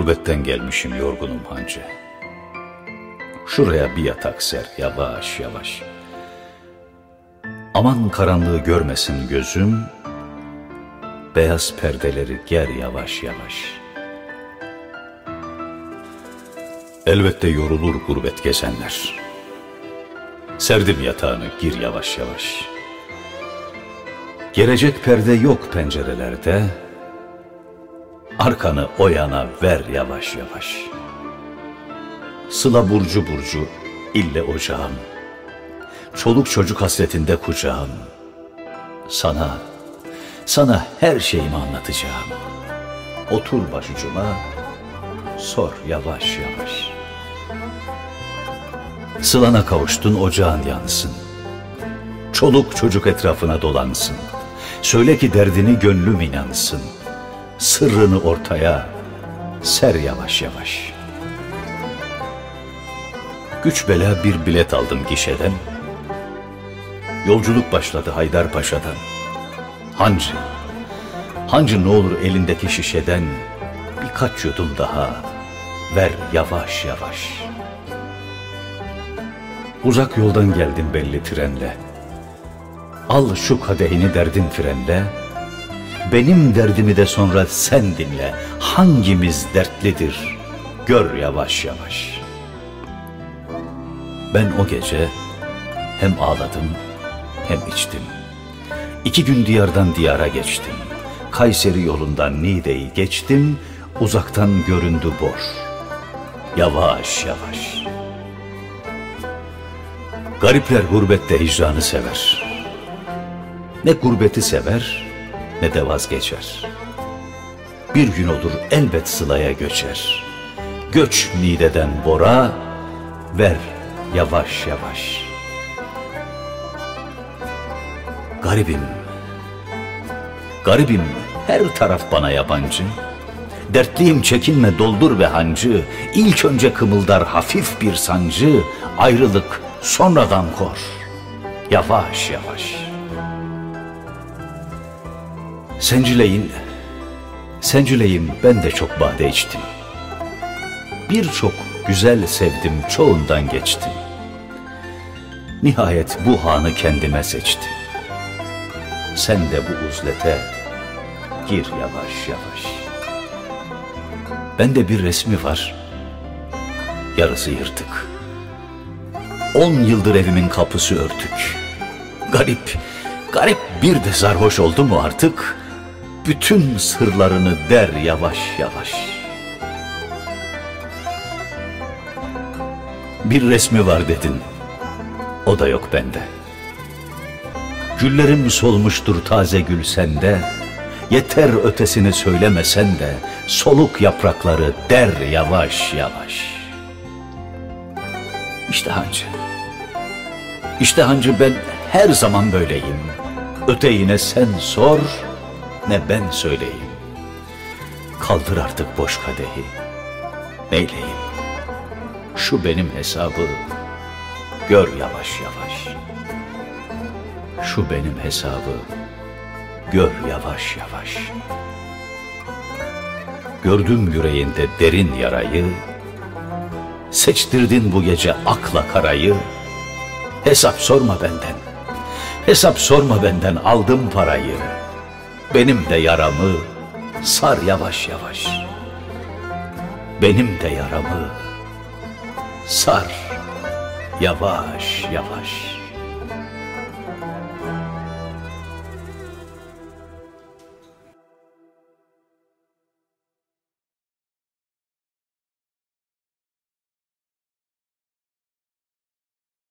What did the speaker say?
Gurbetten gelmişim yorgunum hancı. Şuraya bir yatak ser yavaş yavaş. Aman karanlığı görmesin gözüm, Beyaz perdeleri ger yavaş yavaş. Elbette yorulur gurbet gezenler. Serdim yatağını gir yavaş yavaş. Gelecek perde yok pencerelerde, Arkanı o yana ver yavaş yavaş. Sıla burcu burcu ille ocağım. Çoluk çocuk hasretinde kucağım. Sana, sana her şeyimi anlatacağım. Otur başucuma, sor yavaş yavaş. Sılana kavuştun ocağın yansın. Çoluk çocuk etrafına dolansın. Söyle ki derdini gönlüm inansın. Sırrını ortaya ser yavaş yavaş. Güç bela bir bilet aldım gişeden. Yolculuk başladı Haydarpaşa'dan. Hancı, hancı ne olur elindeki şişeden birkaç yudum daha ver yavaş yavaş. Uzak yoldan geldim belli trenle. Al şu kadehini derdin frenle. Benim derdimi de sonra sen dinle. Hangimiz dertlidir? Gör yavaş yavaş. Ben o gece hem ağladım hem içtim. İki gün diyardan diyara geçtim. Kayseri yolundan Niğde'yi geçtim. Uzaktan göründü boş. Yavaş yavaş. Garipler gurbette hicranı sever. Ne gurbeti sever ne de vazgeçer. Bir gün olur elbet sılaya göçer. Göç Niğde'den Bora, ver yavaş yavaş. Garibim, garibim her taraf bana yabancı. Dertliyim çekinme doldur ve hancı. İlk önce kımıldar hafif bir sancı. Ayrılık sonradan kor. Yavaş yavaş. Sencileyin, sencileyin ben de çok bade içtim. Birçok güzel sevdim çoğundan geçtim. Nihayet bu hanı kendime seçtim. Sen de bu uzlete gir yavaş yavaş. Bende bir resmi var. Yarısı yırtık. On yıldır evimin kapısı örtük. Garip, garip bir de sarhoş oldu mu artık? Bütün sırlarını der yavaş yavaş. Bir resmi var dedin. O da yok bende. Güllerim solmuştur taze gül sende. Yeter ötesini söylemesen de soluk yaprakları der yavaş yavaş. İşte hancı. İşte hancı ben her zaman böyleyim. Öteyine sen sor, ne ben söyleyeyim. Kaldır artık boş kadehi. Neyleyim? Şu benim hesabı gör yavaş yavaş. Şu benim hesabı gör yavaş yavaş. Gördüm yüreğinde derin yarayı, Seçtirdin bu gece akla karayı, Hesap sorma benden, hesap sorma benden aldım parayı. Benim de yaramı sar yavaş yavaş. Benim de yaramı sar yavaş yavaş.